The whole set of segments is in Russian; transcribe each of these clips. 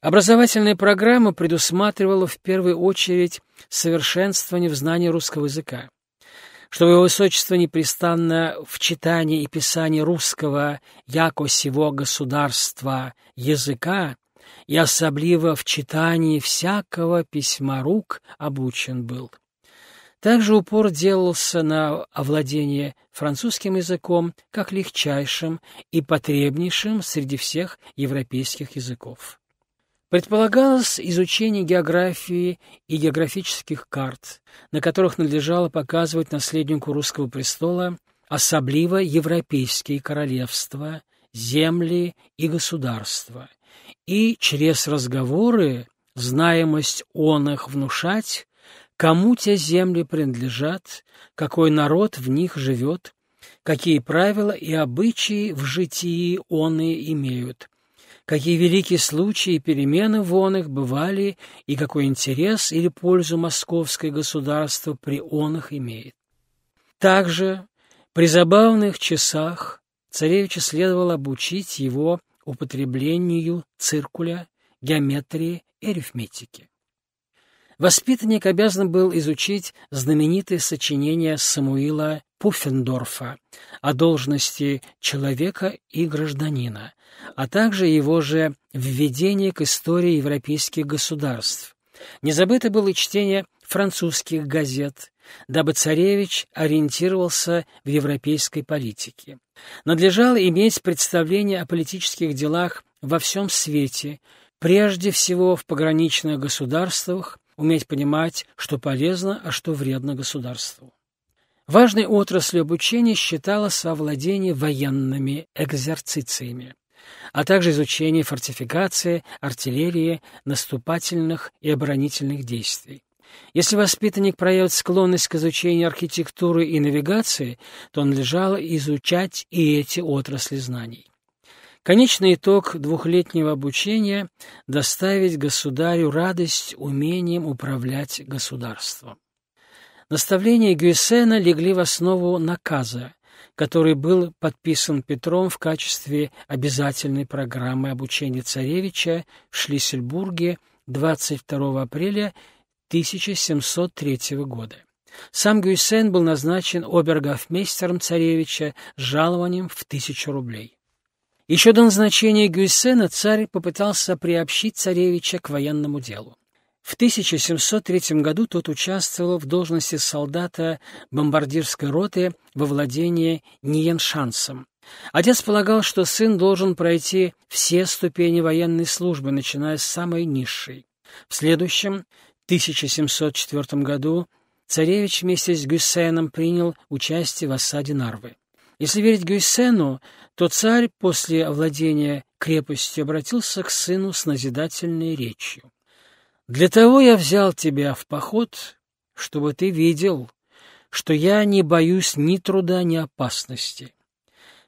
Образовательная программа предусматривала в первую очередь совершенствование в знании русского языка. Чтобы его высочество непрестанно в читании и писании русского, яко сего государства, языка, и особливо в читании всякого письма рук обучен был. Также упор делался на овладение французским языком как легчайшим и потребнейшим среди всех европейских языков. Предполагалось изучение географии и географических карт, на которых надлежало показывать наследнику русского престола особливо европейские королевства, земли и государства, и через разговоры знаемость он их внушать, кому те земли принадлежат, какой народ в них живет, какие правила и обычаи в житии он и имеют, какие великие случаи и перемены вон их бывали и какой интерес или пользу московское государство при он их имеет. Также при забавных часах царевича следовало обучить его употреблению циркуля, геометрии и арифметики. Воспитанник обязан был изучить знаменитое сочинение Самуила Пуффендорфа о должности человека и гражданина, а также его же введение к истории европейских государств. Не забыто было чтение французских газет, дабы царевич ориентировался в европейской политике. Надлежало иметь представление о политических делах во всем свете, прежде всего в пограничных государствах, уметь понимать, что полезно, а что вредно государству. Важной отраслью обучения считалось овладение военными экзерцициями, а также изучение фортификации, артиллерии, наступательных и оборонительных действий. Если воспитанник проявит склонность к изучению архитектуры и навигации, то он лежало изучать и эти отрасли знаний. Конечный итог двухлетнего обучения – доставить государю радость умением управлять государством. Наставления Гюйсена легли в основу наказа, который был подписан Петром в качестве обязательной программы обучения царевича в Шлиссельбурге 22 апреля 1703 года. Сам Гюйсен был назначен обергофмейстером царевича с жалованием в тысячу рублей. Еще до назначения Гюйсена царь попытался приобщить царевича к военному делу. В 1703 году тот участвовал в должности солдата бомбардирской роты во владении Ниеншансом. Отец полагал, что сын должен пройти все ступени военной службы, начиная с самой низшей. В следующем, 1704 году, царевич вместе с Гюссеном принял участие в осаде Нарвы. Если верить Гюйсену, то царь после овладения крепостью обратился к сыну с назидательной речью. Для того я взял тебя в поход, чтобы ты видел, что я не боюсь ни труда, ни опасности.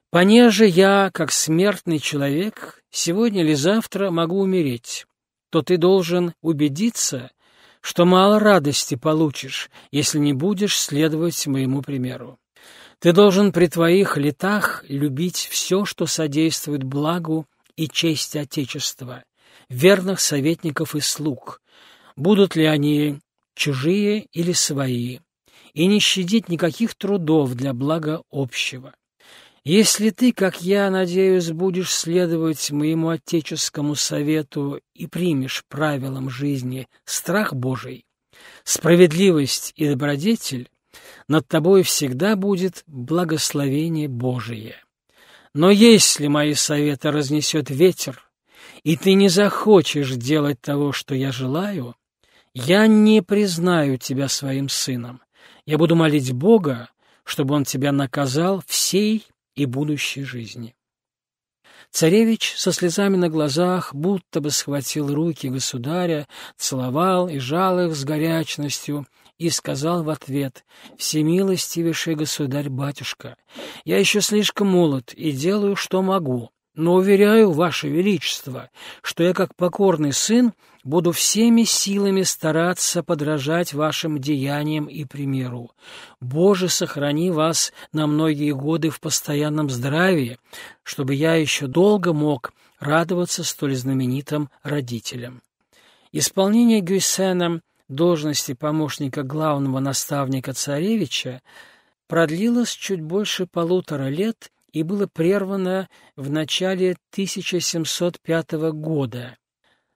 Понеже я, как смертный человек, сегодня или завтра могу умереть, то ты должен убедиться, что мало радости получишь, если не будешь следовать моему примеру. Ты должен при твоих летах любить все, что содействует благу и чести Отечества, верных советников и слуг, будут ли они чужие или свои, и не щадить никаких трудов для блага общего. Если ты, как я, надеюсь, будешь следовать моему отеческому совету и примешь правилам жизни страх Божий, справедливость и добродетель, над тобой всегда будет благословение Божие. Но если мои советы разнесет ветер, и ты не захочешь делать того, что я желаю, я не признаю тебя своим сыном. Я буду молить Бога, чтобы он тебя наказал всей и будущей жизни. Царевич со слезами на глазах будто бы схватил руки государя, целовал и жал их с горячностью и сказал в ответ, «Всемилостивейший государь-батюшка, я еще слишком молод и делаю, что могу, но уверяю, Ваше Величество, что я, как покорный сын, буду всеми силами стараться подражать вашим деяниям и примеру. Боже, сохрани вас на многие годы в постоянном здравии, чтобы я еще долго мог радоваться столь знаменитым родителям. Исполнение Гюйсеном должности помощника главного наставника царевича продлилось чуть больше полутора лет и было прервано в начале 1705 года.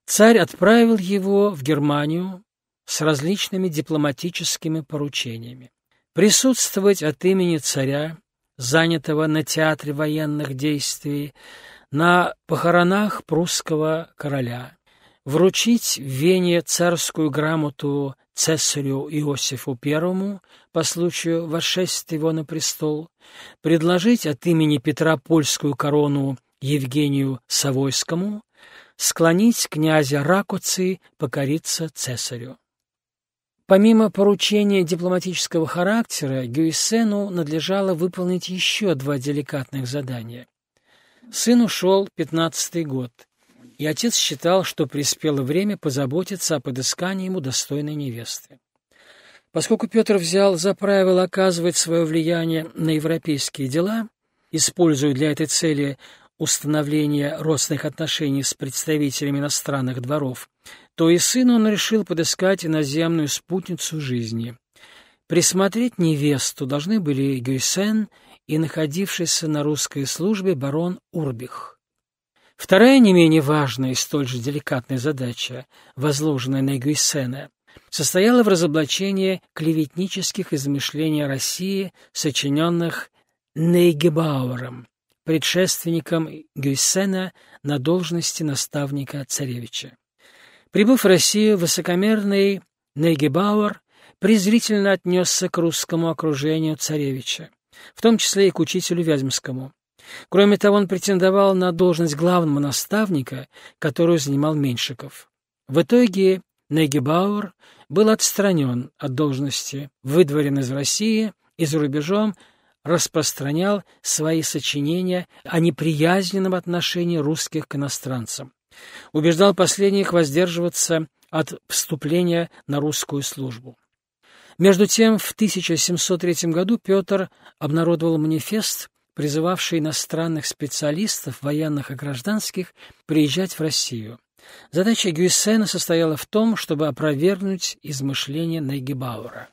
Царь отправил его в Германию с различными дипломатическими поручениями. Присутствовать от имени царя, занятого на театре военных действий, на похоронах прусского короля, вручить в Вене царскую грамоту цесарю Иосифу I по случаю восшествия его на престол, предложить от имени Петра польскую корону Евгению Савойскому, склонить князя Ракуци покориться цесарю. Помимо поручения дипломатического характера, Гюйсену надлежало выполнить еще два деликатных задания. Сын ушел пятнадцатый год, и отец считал, что приспело время позаботиться о подыскании ему достойной невесты. Поскольку Петр взял за правило оказывать свое влияние на европейские дела, используя для этой цели установление родственных отношений с представителями иностранных дворов, то и сыну он решил подыскать иноземную спутницу жизни. Присмотреть невесту должны были Гюйсен и находившийся на русской службе барон Урбих. Вторая не менее важная и столь же деликатная задача, возложенная на Гюйсена, состояла в разоблачении клеветнических измышлений России, сочиненных Нейгебауэром, предшественником Гюйсена на должности наставника царевича. Прибыв в Россию, высокомерный Нейгебауэр презрительно отнесся к русскому окружению царевича, в том числе и к учителю Вяземскому. Кроме того, он претендовал на должность главного наставника, которую занимал Меньшиков. В итоге Нейгебауэр был отстранен от должности, выдворен из России и за рубежом распространял свои сочинения о неприязненном отношении русских к иностранцам. Убеждал последних воздерживаться от вступления на русскую службу. Между тем, в 1703 году Петр обнародовал манифест, призывавший иностранных специалистов, военных и гражданских, приезжать в Россию. Задача Гюйсена состояла в том, чтобы опровергнуть измышления Найгебауэра.